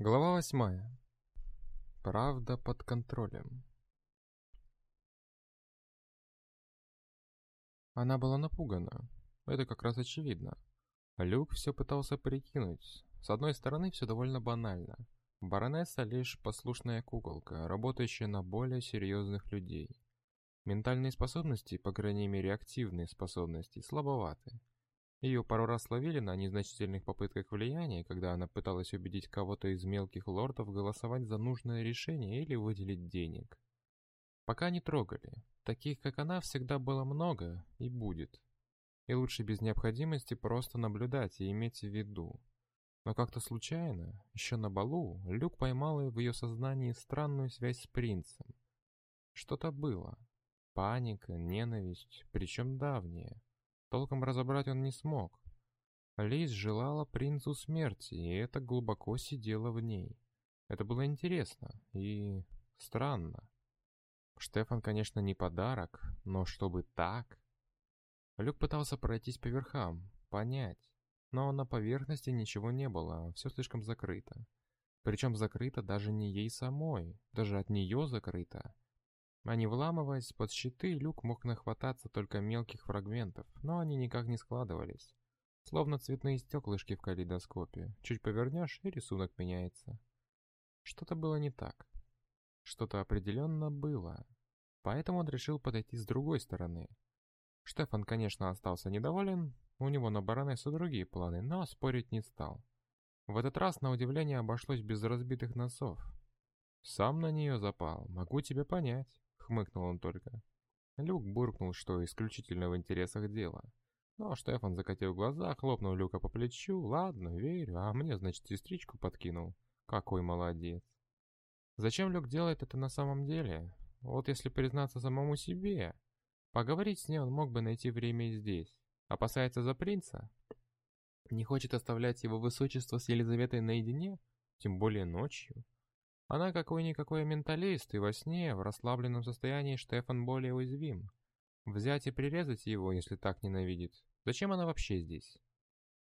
Глава восьмая. Правда под контролем. Она была напугана. Это как раз очевидно. Люк все пытался прикинуть. С одной стороны, все довольно банально. Баронесса лишь послушная куколка, работающая на более серьезных людей. Ментальные способности, по крайней мере активные способности, слабоваты. Ее пару раз ловили на незначительных попытках влияния, когда она пыталась убедить кого-то из мелких лордов голосовать за нужное решение или выделить денег. Пока не трогали. Таких, как она, всегда было много и будет. И лучше без необходимости просто наблюдать и иметь в виду. Но как-то случайно, еще на балу, Люк поймал в ее сознании странную связь с принцем. Что-то было. Паника, ненависть, причем давняя. Толком разобрать он не смог. Лиз желала принцу смерти, и это глубоко сидело в ней. Это было интересно и странно. Штефан, конечно, не подарок, но чтобы так... Люк пытался пройтись по верхам, понять. Но на поверхности ничего не было, все слишком закрыто. Причем закрыто даже не ей самой, даже от нее закрыто. А не вламываясь под щиты, люк мог нахвататься только мелких фрагментов, но они никак не складывались. Словно цветные стеклышки в калейдоскопе. Чуть повернешь, и рисунок меняется. Что-то было не так. Что-то определенно было. Поэтому он решил подойти с другой стороны. Штефан, конечно, остался недоволен, у него на баронессу другие планы, но спорить не стал. В этот раз, на удивление, обошлось без разбитых носов. «Сам на нее запал, могу тебя понять» хмыкнул он только. Люк буркнул, что исключительно в интересах дела. Но Штефан закатил глаза, хлопнул Люка по плечу. «Ладно, верю, а мне, значит, сестричку подкинул. Какой молодец!» Зачем Люк делает это на самом деле? Вот если признаться самому себе. Поговорить с ней он мог бы найти время и здесь. Опасается за принца? Не хочет оставлять его высочество с Елизаветой наедине? Тем более ночью. Она какой-никакой менталист, и во сне, в расслабленном состоянии, Штефан более уязвим. Взять и прирезать его, если так ненавидит. Зачем она вообще здесь?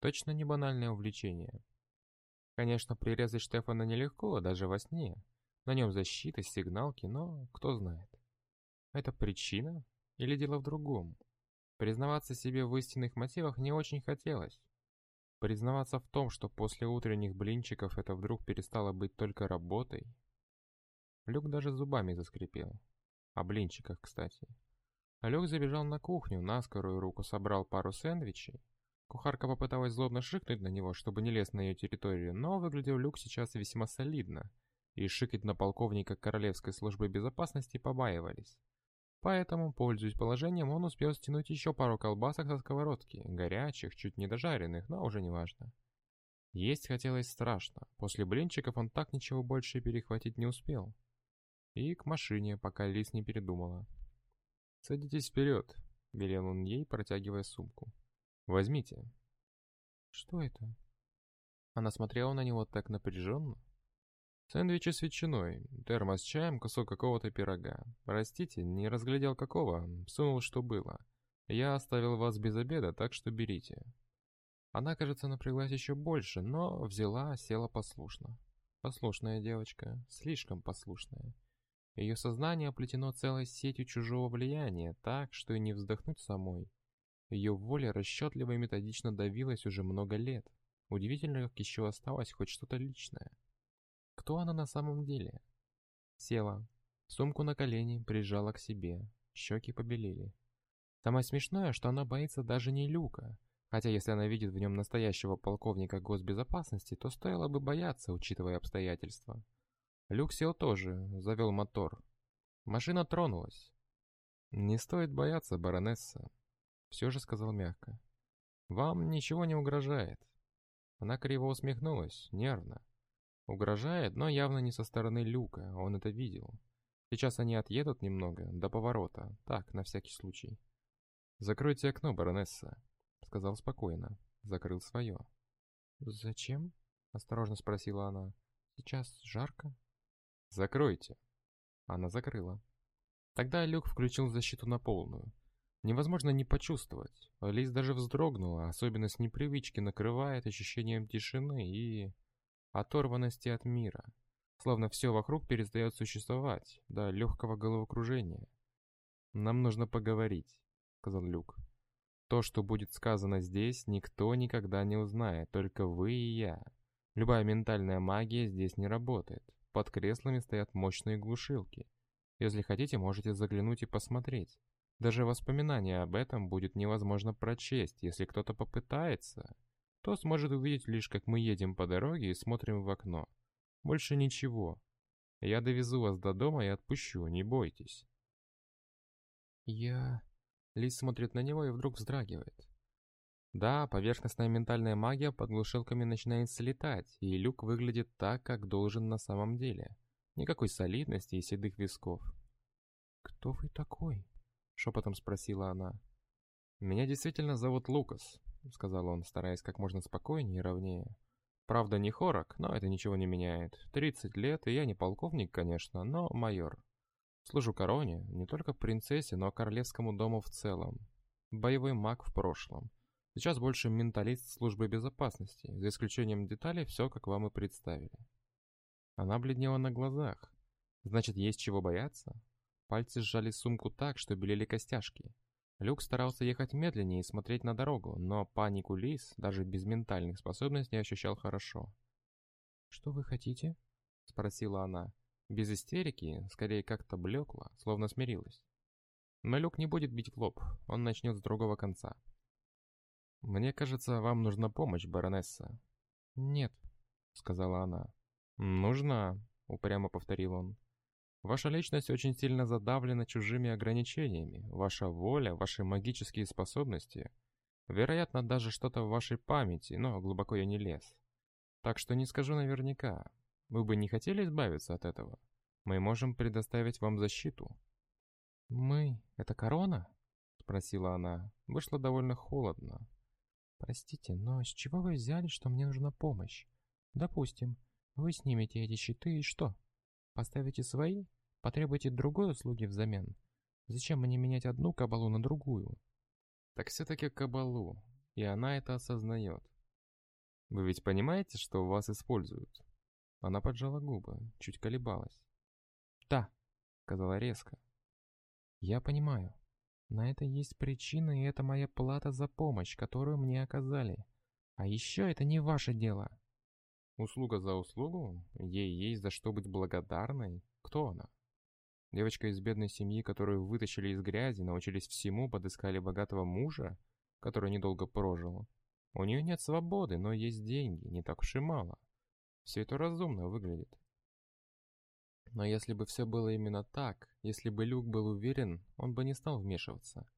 Точно не банальное увлечение. Конечно, прирезать Штефана нелегко, даже во сне. На нем защита, сигналки, но кто знает. Это причина или дело в другом? Признаваться себе в истинных мотивах не очень хотелось. Признаваться в том, что после утренних блинчиков это вдруг перестало быть только работой. Люк даже зубами заскрипел. О блинчиках, кстати. Люк забежал на кухню, на скорую руку собрал пару сэндвичей. Кухарка попыталась злобно шикнуть на него, чтобы не лез на ее территорию, но выглядел Люк сейчас весьма солидно, и шикать на полковника Королевской службы безопасности побаивались. Поэтому, пользуясь положением, он успел стянуть еще пару колбасок со сковородки, горячих, чуть не дожаренных, но уже не важно. Есть хотелось страшно, после блинчиков он так ничего больше перехватить не успел. И к машине, пока Лис не передумала. «Садитесь вперед», — велел он ей, протягивая сумку. «Возьмите». «Что это?» Она смотрела на него так напряженно. Сэндвичи с ветчиной, термос с чаем, кусок какого-то пирога. Простите, не разглядел какого, сунул, что было. Я оставил вас без обеда, так что берите. Она, кажется, напряглась еще больше, но взяла, села послушно. Послушная девочка, слишком послушная. Ее сознание оплетено целой сетью чужого влияния, так, что и не вздохнуть самой. Ее воля расчетливо и методично давилась уже много лет. Удивительно, как еще осталось хоть что-то личное. Кто она на самом деле? Села. Сумку на колени прижала к себе. Щеки побелели. Самое смешное, что она боится даже не Люка. Хотя если она видит в нем настоящего полковника госбезопасности, то стоило бы бояться, учитывая обстоятельства. Люк сел тоже, завел мотор. Машина тронулась. «Не стоит бояться, баронесса», — все же сказал мягко. «Вам ничего не угрожает». Она криво усмехнулась, нервно. Угрожает, но явно не со стороны люка, он это видел. Сейчас они отъедут немного, до поворота, так, на всякий случай. «Закройте окно, баронесса», — сказал спокойно. Закрыл свое. «Зачем?» — осторожно спросила она. «Сейчас жарко?» «Закройте». Она закрыла. Тогда Люк включил защиту на полную. Невозможно не почувствовать. Лиз даже вздрогнула, особенно с непривычки накрывает ощущением тишины и... оторванности от мира. Словно все вокруг перестает существовать, до легкого головокружения. «Нам нужно поговорить», — сказал Люк. «То, что будет сказано здесь, никто никогда не узнает, только вы и я. Любая ментальная магия здесь не работает. Под креслами стоят мощные глушилки. Если хотите, можете заглянуть и посмотреть. Даже воспоминания об этом будет невозможно прочесть, если кто-то попытается. То сможет увидеть лишь, как мы едем по дороге и смотрим в окно. Больше ничего. Я довезу вас до дома и отпущу, не бойтесь. Я... Лис смотрит на него и вдруг вздрагивает. Да, поверхностная ментальная магия под глушилками начинает слетать, и люк выглядит так, как должен на самом деле. Никакой солидности и седых висков. «Кто вы такой?» — шепотом спросила она. «Меня действительно зовут Лукас», — сказал он, стараясь как можно спокойнее и ровнее. Правда, не хорок, но это ничего не меняет. Тридцать лет, и я не полковник, конечно, но майор. Служу короне, не только принцессе, но королевскому дому в целом. Боевой маг в прошлом. Сейчас больше менталист службы безопасности, за исключением деталей, все как вам и представили. Она бледнела на глазах. Значит, есть чего бояться? Пальцы сжали сумку так, что белели костяшки. Люк старался ехать медленнее и смотреть на дорогу, но панику Лис даже без ментальных способностей ощущал хорошо. «Что вы хотите?» — спросила она. Без истерики, скорее как-то блекла, словно смирилась. Но Люк не будет бить в лоб, он начнет с другого конца. «Мне кажется, вам нужна помощь, баронесса». «Нет», — сказала она. «Нужна», — упрямо повторил он. Ваша личность очень сильно задавлена чужими ограничениями. Ваша воля, ваши магические способности. Вероятно, даже что-то в вашей памяти, но глубоко я не лез. Так что не скажу наверняка. Вы бы не хотели избавиться от этого? Мы можем предоставить вам защиту. «Мы? Это корона?» — спросила она. Вышло довольно холодно. «Простите, но с чего вы взяли, что мне нужна помощь? Допустим, вы снимете эти щиты и что?» Поставите свои, потребуйте другой услуги взамен. Зачем мне менять одну кабалу на другую? Так все-таки кабалу, и она это осознает. Вы ведь понимаете, что вас используют? Она поджала губы, чуть колебалась. Да, сказала резко. Я понимаю. На это есть причина, и это моя плата за помощь, которую мне оказали. А еще это не ваше дело. Услуга за услугу? Ей есть за что быть благодарной? Кто она? Девочка из бедной семьи, которую вытащили из грязи, научились всему, подыскали богатого мужа, который недолго прожил. У нее нет свободы, но есть деньги, не так уж и мало. Все это разумно выглядит. Но если бы все было именно так, если бы Люк был уверен, он бы не стал вмешиваться.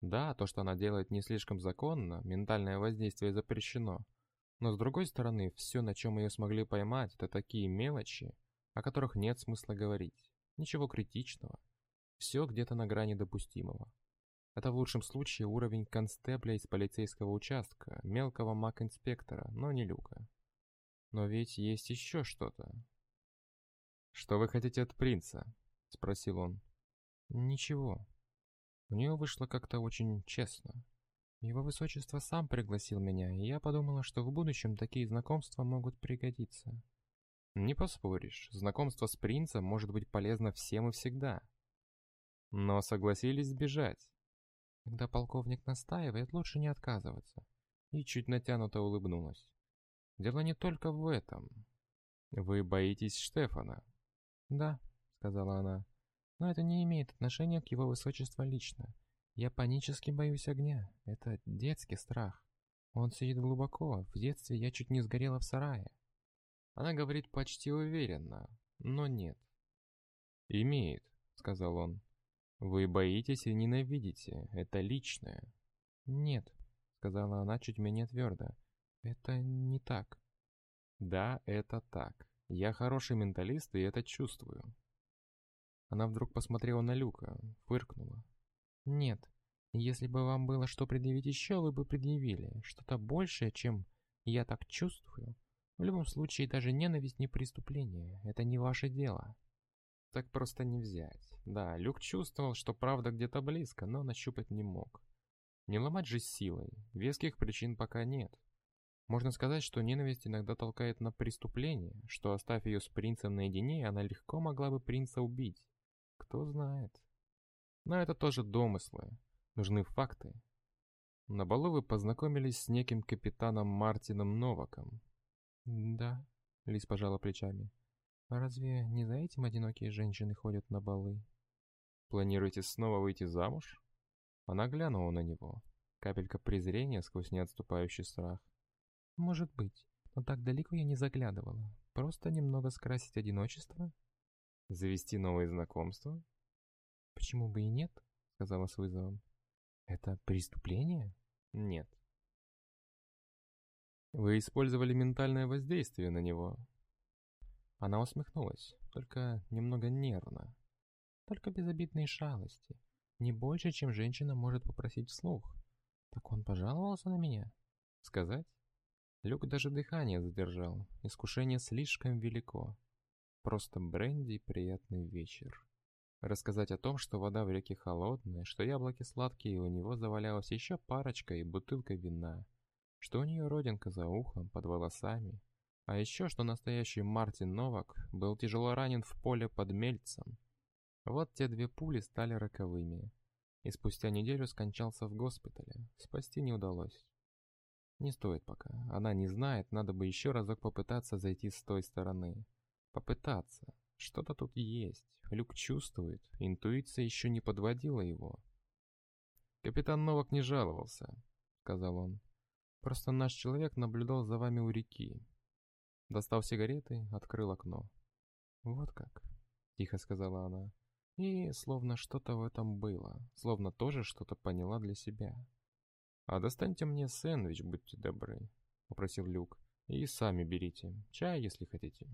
Да, то, что она делает не слишком законно, ментальное воздействие запрещено, но с другой стороны, все, на чем ее смогли поймать, это такие мелочи, о которых нет смысла говорить. Ничего критичного. Все где-то на грани допустимого. Это в лучшем случае уровень констебля из полицейского участка, мелкого маг-инспектора, но не люка. Но ведь есть еще что-то. «Что вы хотите от принца?» — спросил он. «Ничего. У нее вышло как-то очень честно. Его высочество сам пригласил меня, и я подумала, что в будущем такие знакомства могут пригодиться. Не поспоришь, знакомство с принцем может быть полезно всем и всегда. Но согласились сбежать. Когда полковник настаивает, лучше не отказываться. И чуть натянуто улыбнулась. Дело не только в этом. Вы боитесь Штефана? Да, сказала она. Но это не имеет отношения к его высочеству лично. Я панически боюсь огня. Это детский страх. Он сидит глубоко. В детстве я чуть не сгорела в сарае. Она говорит почти уверенно, но нет. «Имеет», — сказал он. «Вы боитесь и ненавидите. Это личное». «Нет», — сказала она чуть менее твердо. «Это не так». «Да, это так. Я хороший менталист и это чувствую». Она вдруг посмотрела на Люка, фыркнула. Нет. Если бы вам было что предъявить еще, вы бы предъявили. Что-то большее, чем «я так чувствую». В любом случае, даже ненависть не преступление. Это не ваше дело. Так просто не взять. Да, Люк чувствовал, что правда где-то близко, но нащупать не мог. Не ломать же силой. Веских причин пока нет. Можно сказать, что ненависть иногда толкает на преступление, что оставь ее с принцем наедине, она легко могла бы принца убить. Кто знает. Но это тоже домыслы. Нужны факты. На балу вы познакомились с неким капитаном Мартином Новаком. Да, Лис пожала плечами. А разве не за этим одинокие женщины ходят на балы? Планируете снова выйти замуж? Она глянула на него. Капелька презрения сквозь неотступающий страх. Может быть, но так далеко я не заглядывала. Просто немного скрасить одиночество? Завести новые знакомства? Почему бы и нет? Сказала с вызовом. Это преступление? Нет. Вы использовали ментальное воздействие на него. Она усмехнулась, только немного нервно. Только безобидные шалости. Не больше, чем женщина может попросить вслух. Так он пожаловался на меня? Сказать? Люк даже дыхание задержал. Искушение слишком велико. Просто бренди и приятный вечер. Рассказать о том, что вода в реке холодная, что яблоки сладкие, и у него завалялась еще парочка и бутылка вина, что у нее родинка за ухом, под волосами, а еще, что настоящий Мартин Новак был тяжело ранен в поле под Мельцем. Вот те две пули стали роковыми, и спустя неделю скончался в госпитале. Спасти не удалось. Не стоит пока. Она не знает, надо бы еще разок попытаться зайти с той стороны. Попытаться. Что-то тут есть. Люк чувствует. Интуиция еще не подводила его. «Капитан Новак не жаловался», — сказал он. «Просто наш человек наблюдал за вами у реки. Достал сигареты, открыл окно. «Вот как», — тихо сказала она. И словно что-то в этом было, словно тоже что-то поняла для себя. «А достаньте мне сэндвич, будьте добры», — попросил Люк. «И сами берите. Чай, если хотите».